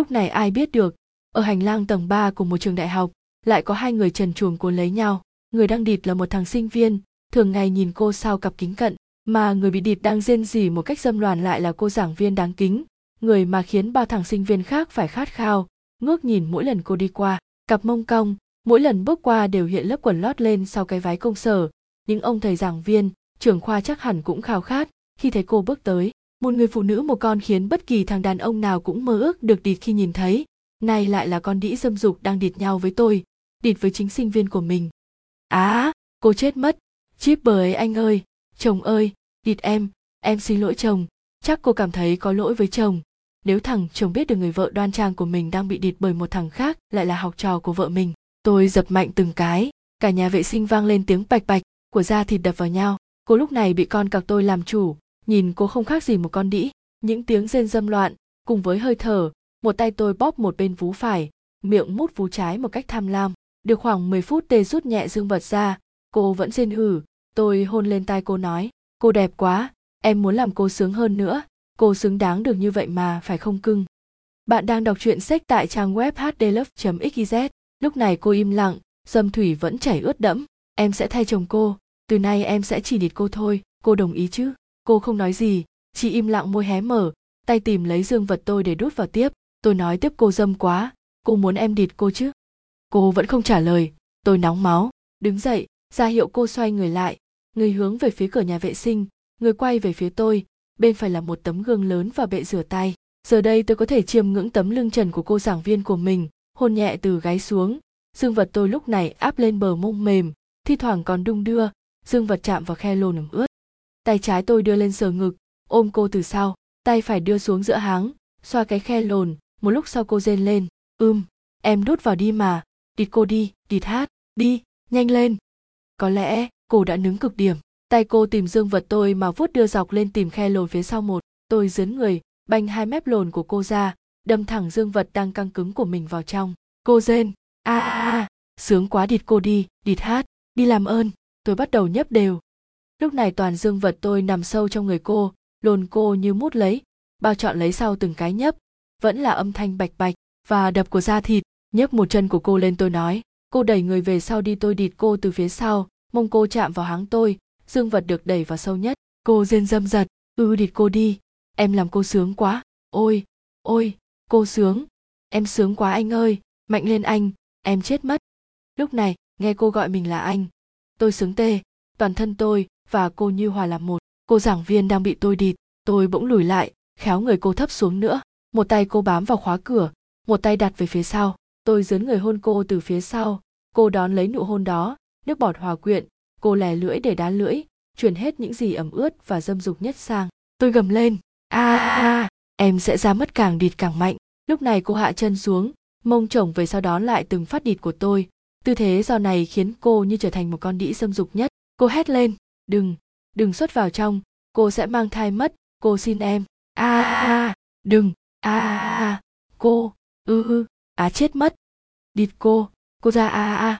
lúc này ai biết được, ở hành lang tầng 3 của một trường đại học, lại có hai người trần chuồng cuốn lấy nhau. Người đang địt là một thằng sinh viên, thường ngày nhìn cô sau cặp kính cận, mà người bị địt đang rên rỉ một cách dâm loạn lại là cô giảng viên đáng kính, người mà khiến bao thằng sinh viên khác phải khát khao, ngước nhìn mỗi lần cô đi qua, cặp mông cong, mỗi lần bước qua đều hiện lớp quần lót lên sau cái váy công sở. Những ông thầy giảng viên, trưởng khoa chắc hẳn cũng khao khát khi thấy cô bước tới một người phụ nữ, một con khiến bất kỳ thằng đàn ông nào cũng mơ ước được địt khi nhìn thấy. Nay lại là con đĩ dâm dục đang địt nhau với tôi, địt với chính sinh viên của mình. Á, cô chết mất. Chip bởi ấy anh ơi. Chồng ơi, địt em. Em xin lỗi chồng. Chắc cô cảm thấy có lỗi với chồng. Nếu thằng chồng biết được người vợ đoan trang của mình đang bị địt bởi một thằng khác, lại là học trò của vợ mình. Tôi dập mạnh từng cái. Cả nhà vệ sinh vang lên tiếng bạch bạch, của da thịt đập vào nhau. Cô lúc này bị con cặc tôi làm chủ nhìn cô không khác gì một con đĩ. Những tiếng rên dâm loạn, cùng với hơi thở, một tay tôi bóp một bên vú phải, miệng mút vú trái một cách tham lam. Được khoảng 10 phút tê rút nhẹ dương vật ra, cô vẫn rên hử. Tôi hôn lên tai cô nói, cô đẹp quá, em muốn làm cô sướng hơn nữa. Cô xứng đáng được như vậy mà phải không cưng? Bạn đang đọc truyện sách tại trang web hdlove xyz lúc này cô im lặng, dâm thủy vẫn chảy ướt đẫm. Em sẽ thay chồng cô, từ nay em sẽ chỉ địt cô thôi, cô đồng ý chứ? Cô không nói gì, chỉ im lặng môi hé mở, tay tìm lấy dương vật tôi để đút vào tiếp. Tôi nói tiếp cô dâm quá, cô muốn em địt cô chứ? Cô vẫn không trả lời. Tôi nóng máu, đứng dậy, ra hiệu cô xoay người lại. Người hướng về phía cửa nhà vệ sinh, người quay về phía tôi. Bên phải là một tấm gương lớn và bệ rửa tay. Giờ đây tôi có thể chiêm ngưỡng tấm lưng trần của cô giảng viên của mình, hôn nhẹ từ gáy xuống. Dương vật tôi lúc này áp lên bờ mông mềm, thi thoảng còn đung đưa. Dương vật chạm vào khe lồn ẩm ướt tay trái tôi đưa lên sờ ngực, ôm cô từ sau, tay phải đưa xuống giữa háng, xoa cái khe lồn, một lúc sau cô rên lên, ưm, em đút vào đi mà, địt cô đi, địt hát, đi, nhanh lên. Có lẽ cô đã nứng cực điểm, tay cô tìm dương vật tôi mà vuốt đưa dọc lên tìm khe lồn phía sau một, tôi dướn người, banh hai mép lồn của cô ra, đâm thẳng dương vật đang căng cứng của mình vào trong. Cô rên, a a a, sướng quá, địt cô đi, địt hát, đi làm ơn. Tôi bắt đầu nhấp đều lúc này toàn dương vật tôi nằm sâu trong người cô, lồn cô như mút lấy. Bao chọn lấy sau từng cái nhấp. Vẫn là âm thanh bạch bạch và đập của da thịt. Nhấc một chân của cô lên tôi nói, cô đẩy người về sau đi, tôi địt cô từ phía sau. Mông cô chạm vào háng tôi. Dương vật được đẩy vào sâu nhất. Cô rên dâm giật. Ư địt cô đi. Em làm cô sướng quá. Ôi ôi, cô sướng. Em sướng quá anh ơi. Mạnh lên anh. Em chết mất. Lúc này, nghe cô gọi mình là anh. Tôi sướng tê. Toàn thân tôi và cô như hòa làm một. Cô giảng viên đang bị tôi địt, tôi bỗng lùi lại, khéo người cô thấp xuống nữa. Một tay cô bám vào khóa cửa, một tay đặt về phía sau. Tôi dướn người hôn cô từ phía sau. Cô đón lấy nụ hôn đó, nước bọt hòa quyện. Cô lè lưỡi để đá lưỡi truyền hết những gì ẩm ướt và dâm dục nhất sang. Tôi gầm lên. A a em sẽ ra mất càng địt càng mạnh. Lúc này cô hạ chân xuống, mông chồng về sau đón lại từng phát địt của tôi. Tư thế do này khiến cô như trở thành một con đĩ dâm dục nhất. Cô hét lên đừng đừng xuất vào trong, cô sẽ mang thai mất, cô xin em. A a đừng. A a, cô, ư ư, á chết mất. Địt cô cô ra a a a.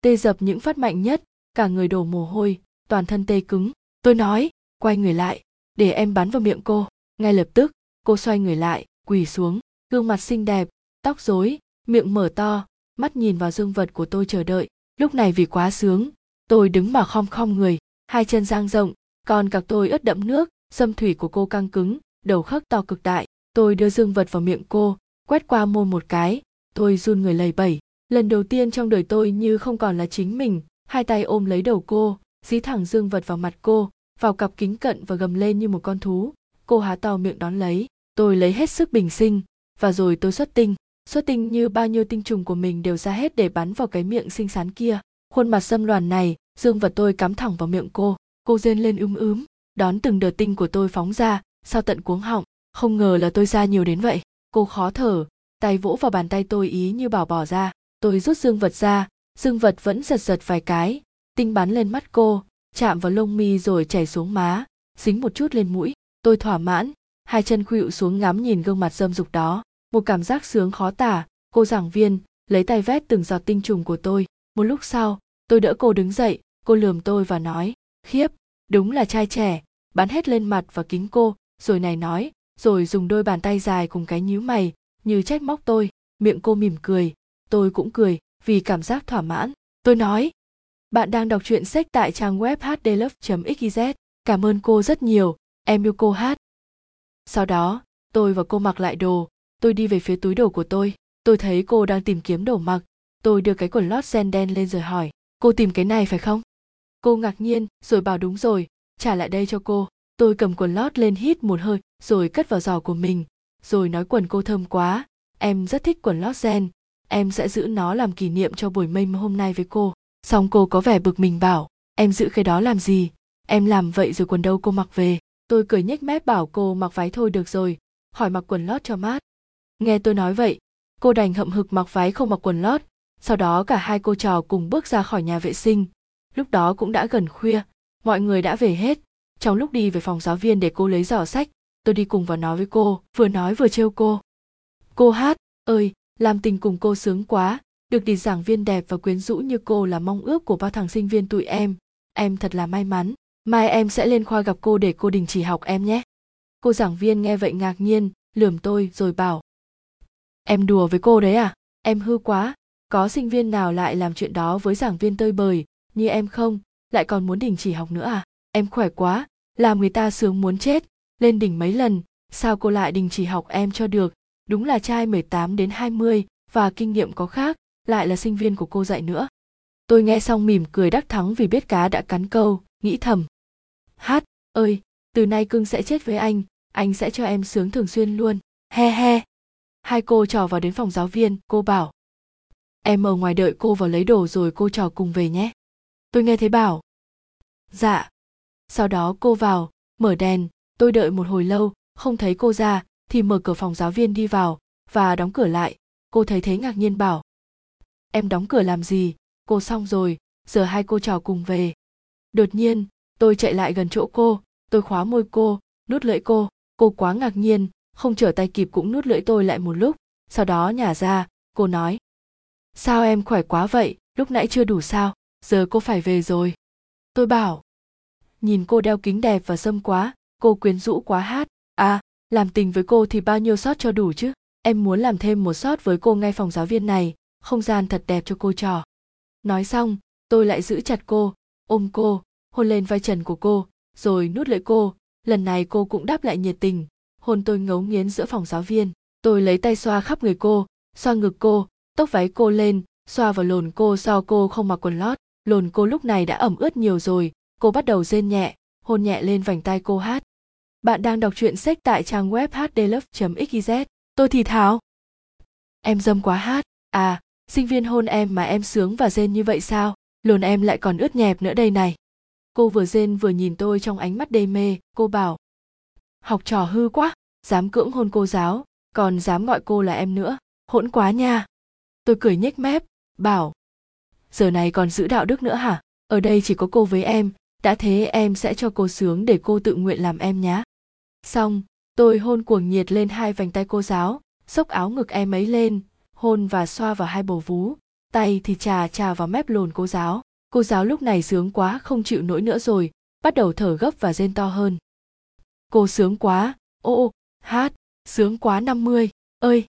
Tê dập những phát mạnh nhất, cả người đổ mồ hôi, toàn thân tê cứng. Tôi nói, quay người lại, để em bắn vào miệng cô. Ngay lập tức, cô xoay người lại, quỳ xuống, gương mặt xinh đẹp, tóc rối, miệng mở to, mắt nhìn vào dương vật của tôi chờ đợi. Lúc này vì quá sướng, tôi đứng mà khom khom người hai chân dang rộng, còn cặc tôi ướt đẫm nước dâm thủy của cô căng cứng, đầu khắc to cực đại. Tôi đưa dương vật vào miệng cô, quét qua môi một cái. Tôi run người lầy bẩy. Lần đầu tiên trong đời tôi như không còn là chính mình. Hai tay ôm lấy đầu cô, dí thẳng dương vật vào mặt cô, vào cặp kính cận và gầm lên như một con thú. Cô há to miệng đón lấy. Tôi lấy hết sức bình sinh. Và rồi tôi xuất tinh. Xuất tinh như bao nhiêu tinh trùng của mình đều ra hết để bắn vào cái miệng xinh xắn kia. Khuôn mặt xâm loàn này dương vật tôi cắm thẳng vào miệng cô. Cô rên lên ưm ướm, đón từng đợt tinh của tôi phóng ra sao tận cuống họng. Không ngờ là tôi ra nhiều đến vậy. Cô khó thở, tay vỗ vào bàn tay tôi ý như bảo bỏ ra. Tôi rút dương vật ra, dương vật vẫn giật giật vài cái. Tinh bắn lên mắt cô, chạm vào lông mi rồi chảy xuống má, dính một chút lên mũi. Tôi thỏa mãn, hai chân khuỵu xuống ngắm nhìn gương mặt dâm dục đó. Một cảm giác sướng khó tả. Cô giảng viên, lấy tay vét từng giọt tinh trùng của tôi. Một lúc sau, tôi đỡ cô đứng dậy cô lườm tôi và nói, khiếp, đúng là trai trẻ. Bắn hết lên mặt và kính cô, rồi này nói, rồi dùng đôi bàn tay dài cùng cái nhíu mày, như trách móc tôi. Miệng cô mỉm cười, tôi cũng cười, vì cảm giác thỏa mãn. Tôi nói, bạn đang đọc truyện sách tại trang web hdlove xyz cảm ơn cô rất nhiều. Em yêu cô hát. Sau đó, tôi và cô mặc lại đồ. Tôi đi về phía túi đồ của tôi. Tôi thấy cô đang tìm kiếm đồ mặc. Tôi đưa cái quần lót sen đen lên rồi hỏi, cô tìm cái này phải không? Cô ngạc nhiên, rồi bảo đúng rồi, trả lại đây cho cô. Tôi cầm quần lót lên hít một hơi, rồi cất vào giỏ của mình. Rồi nói quần cô thơm quá. Em rất thích quần lót ren em sẽ giữ nó làm kỷ niệm cho buổi mây hôm nay với cô. Xong cô có vẻ bực mình bảo, em giữ cái đó làm gì? Em làm vậy rồi quần đâu cô mặc về? Tôi cười nhếch mép bảo, cô mặc váy thôi được rồi. Hỏi mặc quần lót cho mát. Nghe tôi nói vậy, cô đành hậm hực mặc váy không mặc quần lót. Sau đó cả hai cô trò cùng bước ra khỏi nhà vệ sinh lúc đó cũng đã gần khuya, mọi người đã về hết. Trong lúc đi về phòng giáo viên để cô lấy giỏ sách, tôi đi cùng và nói với cô, vừa nói vừa trêu cô. Cô hát, ơi, làm tình cùng cô sướng quá, được đi giảng viên đẹp và quyến rũ như cô là mong ước của bao thằng sinh viên tụi em. Em thật là may mắn. Mai em sẽ lên khoa gặp cô để cô đình chỉ học em nhé. Cô giảng viên nghe vậy ngạc nhiên, lườm tôi rồi bảo, em đùa với cô đấy à? Em hư quá. Có sinh viên nào lại làm chuyện đó với giảng viên tơi bời như em không? Lại còn muốn đình chỉ học nữa à? Em khỏe quá, làm người ta sướng muốn chết. Lên đỉnh mấy lần, sao cô lại đình chỉ học em cho được? Đúng là trai 18 đến 20 và kinh nghiệm có khác, lại là sinh viên của cô dạy nữa. Tôi nghe xong mỉm cười đắc thắng vì biết cá đã cắn câu, nghĩ thầm. Hát, ơi, từ nay cưng sẽ chết với anh anh sẽ cho em sướng thường xuyên luôn. He he. Hai cô trò vào đến phòng giáo viên, cô bảo. Em ở ngoài đợi cô vào lấy đồ rồi cô trò cùng về nhé tôi nghe thấy bảo. Dạ. Sau đó cô vào, mở đèn, tôi đợi một hồi lâu, không thấy cô ra, thì mở cửa phòng giáo viên đi vào, và đóng cửa lại. Cô thấy thế ngạc nhiên bảo. Em đóng cửa làm gì? Cô xong rồi, giờ hai cô trò cùng về. Đột nhiên, tôi chạy lại gần chỗ cô, tôi khóa môi cô, nuốt lưỡi cô. Cô quá ngạc nhiên, không trở tay kịp cũng nuốt lưỡi tôi lại một lúc. Sau đó nhả ra, cô nói. Sao em khỏe quá vậy? Lúc nãy chưa đủ sao? Giờ cô phải về rồi. Tôi bảo. Nhìn cô đeo kính đẹp và sâm quá, cô quyến rũ quá hát. À làm tình với cô thì bao nhiêu sót cho đủ chứ? Em muốn làm thêm một sót với cô ngay phòng giáo viên này, không gian thật đẹp cho cô trò. Nói xong, tôi lại giữ chặt cô, ôm cô, hôn lên vai trần của cô, rồi nuốt lưỡi cô. Lần này cô cũng đáp lại nhiệt tình, hôn tôi ngấu nghiến giữa phòng giáo viên. Tôi lấy tay xoa khắp người cô, xoa ngực cô, tóc váy cô lên, xoa vào lồn cô do cô không mặc quần lót lồn cô lúc này đã ẩm ướt nhiều rồi, cô bắt đầu rên nhẹ, hôn nhẹ lên vành tai cô hát. Bạn đang đọc truyện sách tại trang web hdlove xyz tôi thì thào. Em dâm quá hát. À sinh viên hôn em mà em sướng và rên như vậy sao? Lồn em lại còn ướt nhẹp nữa đây này. Cô vừa rên vừa nhìn tôi trong ánh mắt đê mê, cô bảo, học trò hư quá, dám cưỡng hôn cô giáo, còn dám gọi cô là em nữa, hỗn quá nha. Tôi cười nhếch mép, bảo giờ này còn giữ đạo đức nữa hả? Ở đây chỉ có cô với em, đã thế em sẽ cho cô sướng để cô tự nguyện làm em nhá. Xong, tôi hôn cuồng nhiệt lên hai vành tay cô giáo, xốc áo ngực em ấy lên, hôn và xoa vào hai bầu vú. Tay thì trà trà vào mép lồn cô giáo. Cô giáo lúc này sướng quá, không chịu nổi nữa rồi, bắt đầu thở gấp và rên to hơn. Cô sướng quá, ô ô, hát, sướng quá năm mươi, ơi!